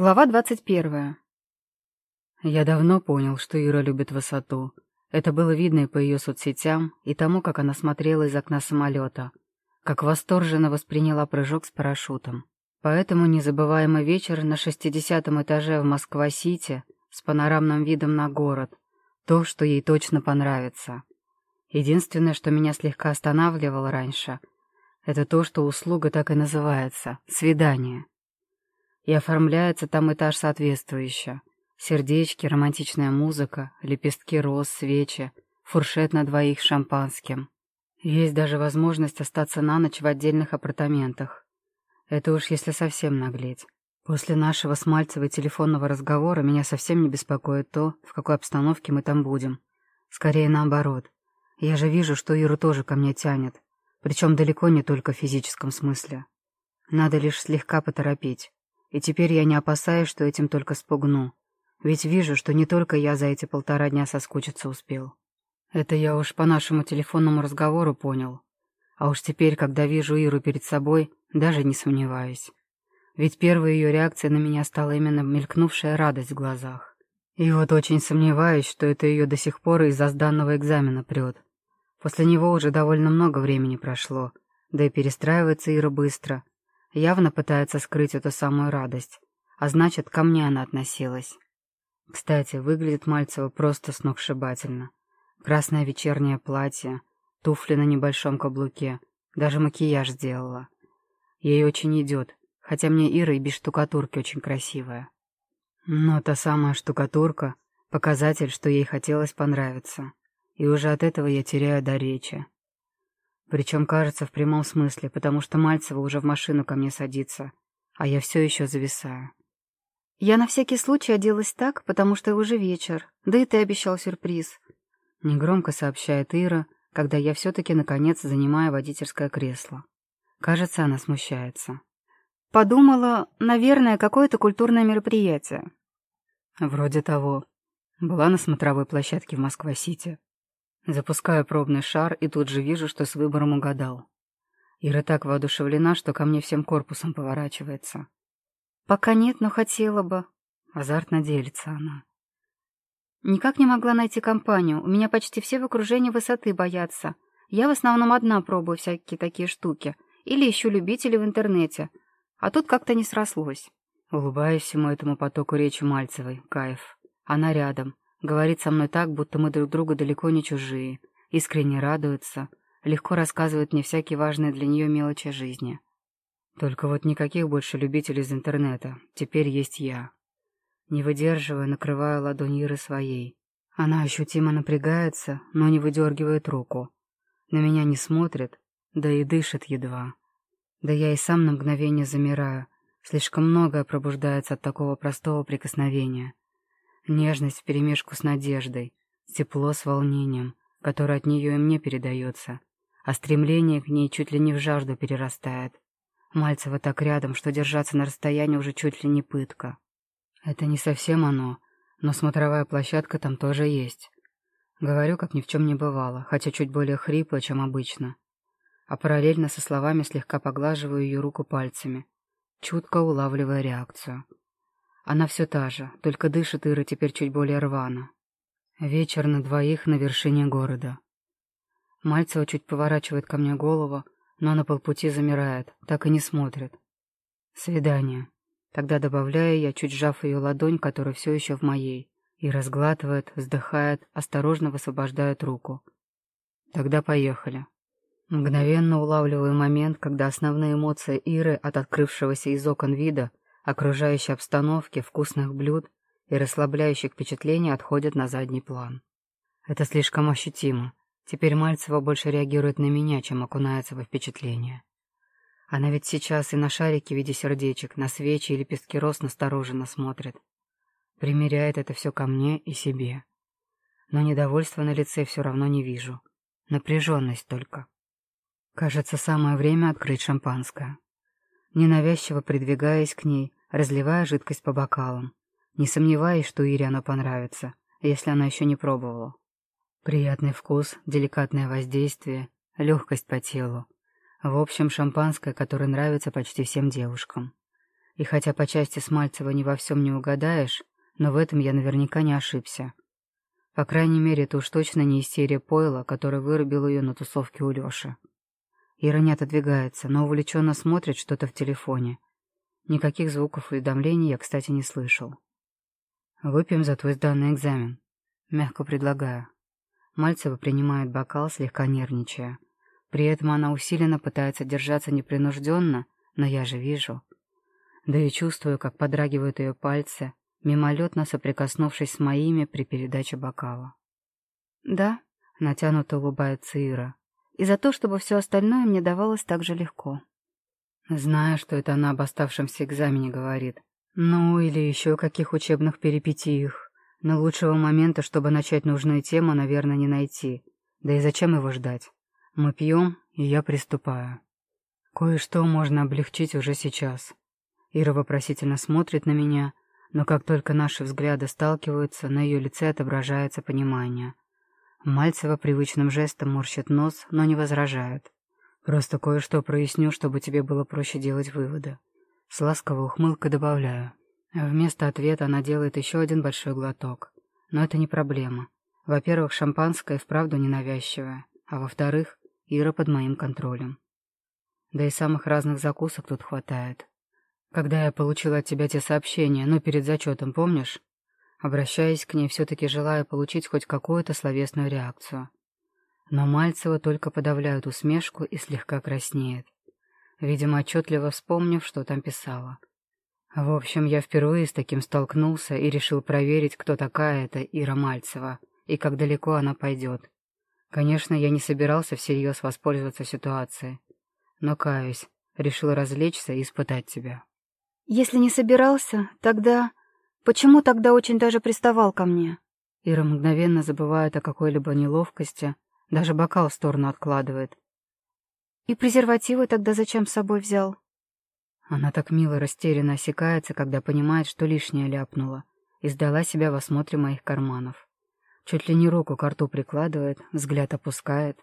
Глава двадцать первая. Я давно понял, что Ира любит высоту. Это было видно и по ее соцсетям, и тому, как она смотрела из окна самолета, как восторженно восприняла прыжок с парашютом. Поэтому незабываемый вечер на шестидесятом этаже в Москва-Сити с панорамным видом на город — то, что ей точно понравится. Единственное, что меня слегка останавливало раньше, это то, что услуга так и называется — свидание. И оформляется там этаж соответствующе. Сердечки, романтичная музыка, лепестки роз, свечи, фуршет на двоих с шампанским. Есть даже возможность остаться на ночь в отдельных апартаментах. Это уж если совсем наглеть. После нашего с Мальцевой телефонного разговора меня совсем не беспокоит то, в какой обстановке мы там будем. Скорее наоборот. Я же вижу, что Иру тоже ко мне тянет. Причем далеко не только в физическом смысле. Надо лишь слегка поторопить. И теперь я не опасаюсь, что этим только спугну. Ведь вижу, что не только я за эти полтора дня соскучиться успел. Это я уж по нашему телефонному разговору понял. А уж теперь, когда вижу Иру перед собой, даже не сомневаюсь. Ведь первой ее реакцией на меня стала именно мелькнувшая радость в глазах. И вот очень сомневаюсь, что это ее до сих пор из-за сданного экзамена прет. После него уже довольно много времени прошло, да и перестраивается Ира быстро, Явно пытается скрыть эту самую радость. А значит, ко мне она относилась. Кстати, выглядит Мальцева просто сногсшибательно. Красное вечернее платье, туфли на небольшом каблуке, даже макияж сделала. Ей очень идет, хотя мне Ира и без штукатурки очень красивая. Но та самая штукатурка — показатель, что ей хотелось понравиться. И уже от этого я теряю до речи. Причем, кажется, в прямом смысле, потому что Мальцева уже в машину ко мне садится, а я все еще зависаю. Я на всякий случай оделась так, потому что уже вечер, да и ты обещал сюрприз. Негромко сообщает Ира, когда я все-таки, наконец, занимаю водительское кресло. Кажется, она смущается. Подумала, наверное, какое-то культурное мероприятие. Вроде того. Была на смотровой площадке в Москва-Сити. Запускаю пробный шар и тут же вижу, что с выбором угадал. Ира так воодушевлена, что ко мне всем корпусом поворачивается. «Пока нет, но хотела бы». Азартно делится она. «Никак не могла найти компанию. У меня почти все в окружении высоты боятся. Я в основном одна пробую всякие такие штуки. Или ищу любителей в интернете. А тут как-то не срослось». Улыбаюсь всему этому потоку речи Мальцевой. Кайф. Она рядом. Говорит со мной так, будто мы друг другу далеко не чужие. Искренне радуется, легко рассказывает мне всякие важные для нее мелочи жизни. Только вот никаких больше любителей из интернета. Теперь есть я. Не выдерживая, накрываю ладонь Иры своей. Она ощутимо напрягается, но не выдергивает руку. На меня не смотрит, да и дышит едва. Да я и сам на мгновение замираю. Слишком многое пробуждается от такого простого прикосновения. Нежность вперемешку с надеждой, тепло с волнением, которое от нее и мне передается, а стремление к ней чуть ли не в жажду перерастает. Мальцева так рядом, что держаться на расстоянии уже чуть ли не пытка. Это не совсем оно, но смотровая площадка там тоже есть. Говорю, как ни в чем не бывало, хотя чуть более хрипло, чем обычно. А параллельно со словами слегка поглаживаю ее руку пальцами, чутко улавливая реакцию. Она все та же, только дышит Ира теперь чуть более рвано. Вечер на двоих на вершине города. Мальцева чуть поворачивает ко мне голову, но на полпути замирает, так и не смотрит. Свидание. Тогда добавляю я, чуть сжав ее ладонь, которая все еще в моей, и разглатывает, вздыхает, осторожно высвобождает руку. Тогда поехали. Мгновенно улавливаю момент, когда основные эмоции Иры от открывшегося из окон вида окружающей обстановки, вкусных блюд и расслабляющих впечатлений отходят на задний план. Это слишком ощутимо. Теперь Мальцева больше реагирует на меня, чем окунается во впечатление. Она ведь сейчас и на шарики в виде сердечек, на свечи и лепестки роз настороженно смотрит. Примеряет это все ко мне и себе. Но недовольства на лице все равно не вижу. Напряженность только. Кажется, самое время открыть шампанское. Ненавязчиво придвигаясь к ней, разливая жидкость по бокалам, не сомневаясь, что Ире оно понравится, если она еще не пробовала. Приятный вкус, деликатное воздействие, легкость по телу. В общем, шампанское, которое нравится почти всем девушкам. И хотя по части Смальцева ни во всем не угадаешь, но в этом я наверняка не ошибся. По крайней мере, это уж точно не истерия Пойла, который вырубил ее на тусовке у Леши. Ира не отодвигается, но увлеченно смотрит что-то в телефоне. Никаких звуков уведомлений я, кстати, не слышал. «Выпьем за твой сданный экзамен», — мягко предлагаю. Мальцева принимает бокал, слегка нервничая. При этом она усиленно пытается держаться непринужденно, но я же вижу. Да и чувствую, как подрагивают ее пальцы, мимолетно соприкоснувшись с моими при передаче бокала. «Да», — натянуто улыбается Ира, «и за то, чтобы все остальное мне давалось так же легко». Зная, что это она об оставшемся экзамене говорит. Ну, или еще каких учебных перипетиях. Но лучшего момента, чтобы начать нужную тему, наверное, не найти. Да и зачем его ждать? Мы пьем, и я приступаю. Кое-что можно облегчить уже сейчас. Ира вопросительно смотрит на меня, но как только наши взгляды сталкиваются, на ее лице отображается понимание. Мальцева привычным жестом морщит нос, но не возражает. Просто кое-что проясню, чтобы тебе было проще делать выводы. С ласковой ухмылкой добавляю. Вместо ответа она делает еще один большой глоток. Но это не проблема. Во-первых, шампанское вправду ненавязчивое, а во-вторых, Ира под моим контролем. Да и самых разных закусок тут хватает. Когда я получил от тебя те сообщения, ну, перед зачетом, помнишь? Обращаясь к ней, все-таки желая получить хоть какую-то словесную реакцию. Но Мальцева только подавляет усмешку и слегка краснеет. Видимо, отчетливо вспомнив, что там писала. В общем, я впервые с таким столкнулся и решил проверить, кто такая эта Ира Мальцева и как далеко она пойдет. Конечно, я не собирался всерьез воспользоваться ситуацией. Но, каюсь, решил развлечься и испытать тебя. «Если не собирался, тогда... Почему тогда очень даже приставал ко мне?» Ира мгновенно забывает о какой-либо неловкости, даже бокал в сторону откладывает. «И презервативы тогда зачем с собой взял?» Она так мило растерянно осекается, когда понимает, что лишнее ляпнула, и сдала себя в осмотре моих карманов. Чуть ли не руку к рту прикладывает, взгляд опускает.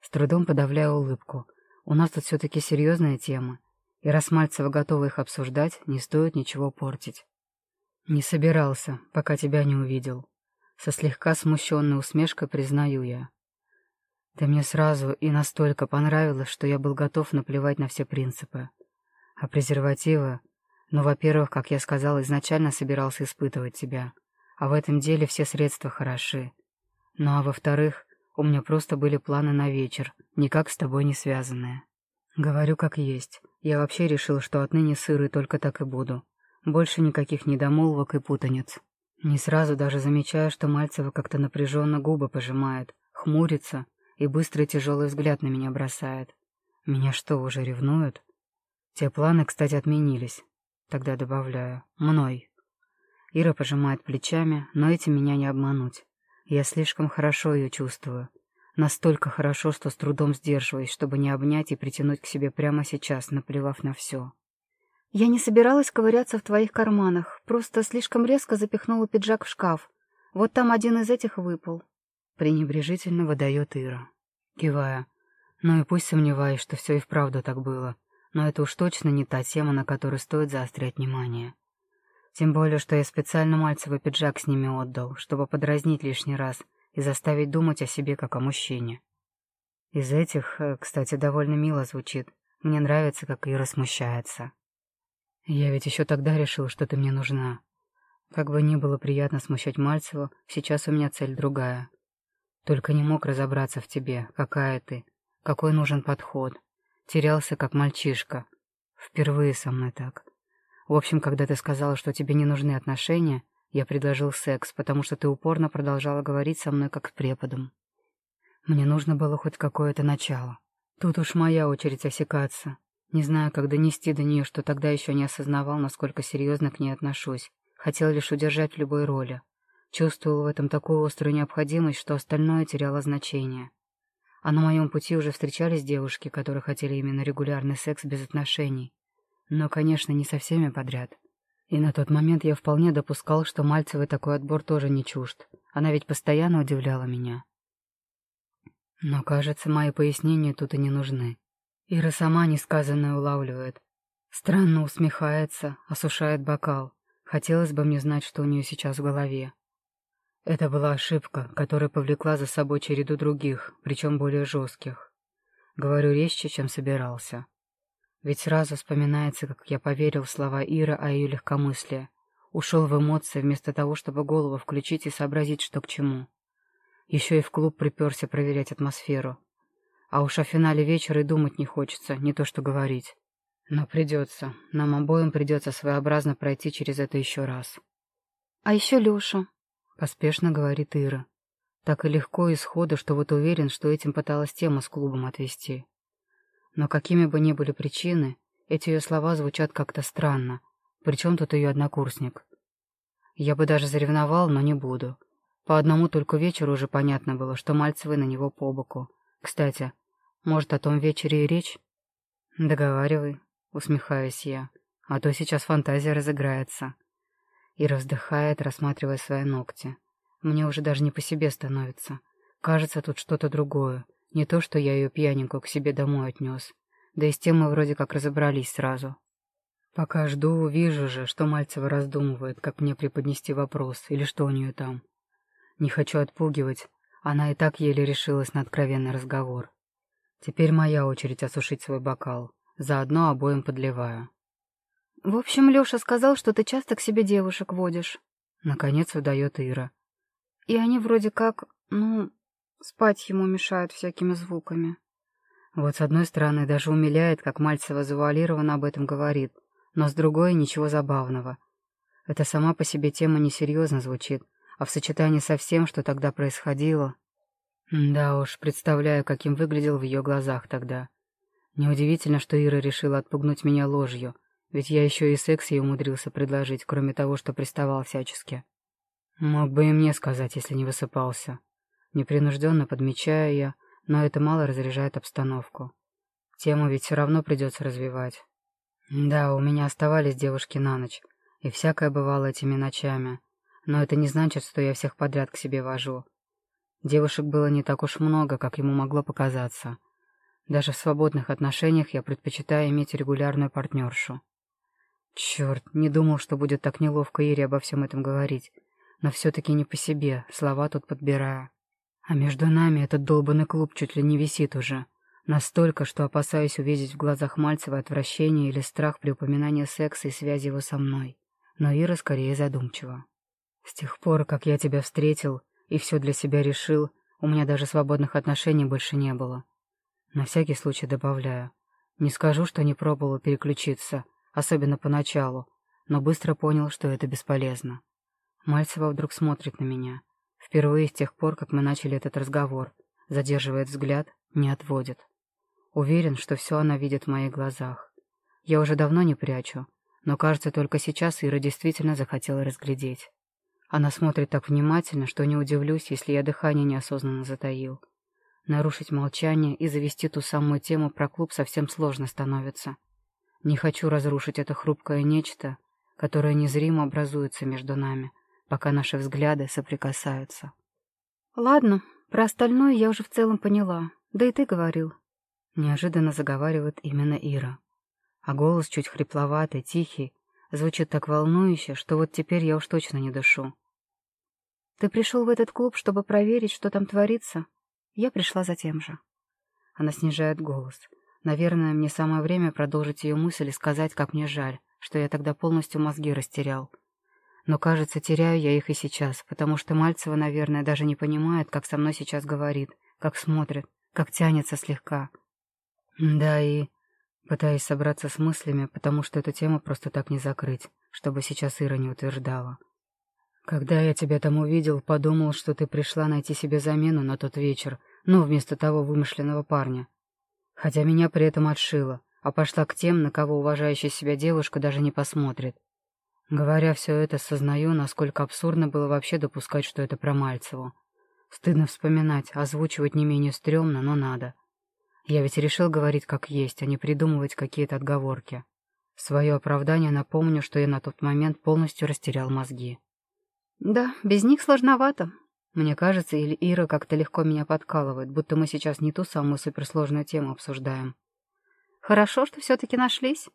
С трудом подавляю улыбку. У нас тут все-таки серьезная тема, и раз Мальцева готова их обсуждать, не стоит ничего портить. Не собирался, пока тебя не увидел. Со слегка смущенной усмешкой признаю я. Ты мне сразу и настолько понравилась, что я был готов наплевать на все принципы. А презервативы... Ну, во-первых, как я сказал, изначально собирался испытывать тебя. А в этом деле все средства хороши. Ну, а во-вторых, у меня просто были планы на вечер, никак с тобой не связанные. Говорю как есть. Я вообще решил, что отныне сырый только так и буду. Больше никаких недомолвок и путаниц. Не сразу даже замечаю, что Мальцева как-то напряженно губы пожимает, хмурится и быстрый тяжелый взгляд на меня бросает. Меня что, уже ревнуют? Те планы, кстати, отменились. Тогда добавляю. Мной. Ира пожимает плечами, но этим меня не обмануть. Я слишком хорошо ее чувствую. Настолько хорошо, что с трудом сдерживаюсь, чтобы не обнять и притянуть к себе прямо сейчас, наплевав на все. «Я не собиралась ковыряться в твоих карманах, просто слишком резко запихнула пиджак в шкаф. Вот там один из этих выпал». Пренебрежительно выдает Ира. Кивая. Ну и пусть сомневаюсь, что все и вправду так было, но это уж точно не та тема, на которой стоит заострять внимание. Тем более, что я специально Мальцевый пиджак с ними отдал, чтобы подразнить лишний раз — и заставить думать о себе как о мужчине. Из этих, э, кстати, довольно мило звучит. Мне нравится, как Ира смущается. Я ведь еще тогда решил, что ты мне нужна. Как бы ни было приятно смущать Мальцеву, сейчас у меня цель другая. Только не мог разобраться в тебе, какая ты, какой нужен подход. Терялся, как мальчишка. Впервые со мной так. В общем, когда ты сказала, что тебе не нужны отношения, я предложил секс, потому что ты упорно продолжала говорить со мной как с преподом. Мне нужно было хоть какое-то начало. Тут уж моя очередь осекаться. Не знаю, как донести до нее, что тогда еще не осознавал, насколько серьезно к ней отношусь. Хотел лишь удержать в любой роли. Чувствовал в этом такую острую необходимость, что остальное теряло значение. А на моем пути уже встречались девушки, которые хотели именно регулярный секс без отношений. Но, конечно, не со всеми подряд. И на тот момент я вполне допускал, что Мальцевой такой отбор тоже не чужд. Она ведь постоянно удивляла меня. Но, кажется, мои пояснения тут и не нужны. Ира сама несказанное улавливает. Странно усмехается, осушает бокал. Хотелось бы мне знать, что у нее сейчас в голове. Это была ошибка, которая повлекла за собой череду других, причем более жестких. Говорю резче, чем собирался. Ведь сразу вспоминается, как я поверил в слова Иры о ее легкомыслии. Ушел в эмоции вместо того, чтобы голову включить и сообразить, что к чему. Еще и в клуб приперся проверять атмосферу. А уж о финале вечера и думать не хочется, не то что говорить. Но придется. Нам обоим придется своеобразно пройти через это еще раз. А еще Леша. Поспешно говорит Ира. Так и легко и что вот уверен, что этим пыталась тему с клубом отвести. Но какими бы ни были причины, эти ее слова звучат как-то странно. Причем тут ее однокурсник? Я бы даже заревновал, но не буду. По одному только вечеру уже понятно было, что Мальцевы на него по боку. Кстати, может, о том вечере и речь? Договаривай, усмехаюсь я, а то сейчас фантазия разыграется. Ира вздыхает, рассматривая свои ногти. Мне уже даже не по себе становится. Кажется, тут что-то другое. Не то, что я ее пьяненькую к себе домой отнес. Да и с тем мы вроде как разобрались сразу. Пока жду, вижу же, что Мальцева раздумывает, как мне преподнести вопрос, или что у нее там. Не хочу отпугивать, она и так еле решилась на откровенный разговор. Теперь моя очередь осушить свой бокал. Заодно обоим подливаю. «В общем, Леша сказал, что ты часто к себе девушек водишь». Наконец выдает Ира. «И они вроде как, ну, спать ему мешают всякими звуками». Вот с одной стороны даже умиляет, как Мальцева завуалированно об этом говорит, но с другой ничего забавного. Это сама по себе тема несерьезно звучит, а в сочетании со всем, что тогда происходило... Да уж, представляю, каким выглядел в ее глазах тогда. Неудивительно, что Ира решила отпугнуть меня ложью, ведь я еще и секс ей умудрился предложить, кроме того, что приставал всячески. Мог бы и мне сказать, если не высыпался. Непринужденно подмечаю я, но это мало разряжает обстановку. Тему ведь все равно придется развивать. Да, у меня оставались девушки на ночь, и всякое бывало этими ночами, но это не значит, что я всех подряд к себе вожу. Девушек было не так уж много, как ему могло показаться. Даже в свободных отношениях я предпочитаю иметь регулярную партнершу. Черт, не думал, что будет так неловко Ире обо всем этом говорить. Но все-таки не по себе, слова тут подбираю. А между нами этот долбанный клуб чуть ли не висит уже. Настолько, что опасаюсь увидеть в глазах Мальцева отвращение или страх при упоминании секса и связи его со мной. Но Ира скорее задумчива. С тех пор, как я тебя встретил и все для себя решил, у меня даже свободных отношений больше не было. На всякий случай добавляю. Не скажу, что не пробовал переключиться, особенно поначалу, но быстро понял, что это бесполезно. Мальцева вдруг смотрит на меня. Впервые с тех пор, как мы начали этот разговор. Задерживает взгляд, не отводит. Уверен, что все она видит в моих глазах. Я уже давно не прячу, но, кажется, только сейчас Ира действительно захотела разглядеть. Она смотрит так внимательно, что не удивлюсь, если я дыхание неосознанно затаил. Нарушить молчание и завести ту самую тему про клуб совсем сложно становится. Не хочу разрушить это хрупкое нечто, которое незримо образуется между нами, пока наши взгляды соприкасаются. «Ладно, про остальное я уже в целом поняла. Да и ты говорил». Неожиданно заговаривает именно Ира. А голос чуть хрипловатый, тихий, Звучит так волнующе, что вот теперь я уж точно не дышу. «Ты пришел в этот клуб, чтобы проверить, что там творится?» Я пришла за тем же. Она снижает голос. Наверное, мне самое время продолжить ее мысль и сказать, как мне жаль, что я тогда полностью мозги растерял. Но, кажется, теряю я их и сейчас, потому что Мальцева, наверное, даже не понимает, как со мной сейчас говорит, как смотрит, как тянется слегка. Да и... Пытаюсь собраться с мыслями, потому что эту тему просто так не закрыть, чтобы сейчас Ира не утверждала. Когда я тебя там увидел, подумал, что ты пришла найти себе замену на тот вечер, ну, вместо того вымышленного парня. Хотя меня при этом отшила, а пошла к тем, на кого уважающая себя девушка даже не посмотрит. Говоря все это, сознаю, насколько абсурдно было вообще допускать, что это про Мальцеву. Стыдно вспоминать, озвучивать не менее стрёмно, но надо. Я ведь решил говорить как есть, а не придумывать какие-то отговорки. Свое оправдание напомню, что я на тот момент полностью растерял мозги. Да, без них сложновато. Мне кажется, или Ира как-то легко меня подкалывает, будто мы сейчас не ту самую суперсложную тему обсуждаем. Хорошо, что все-таки нашлись.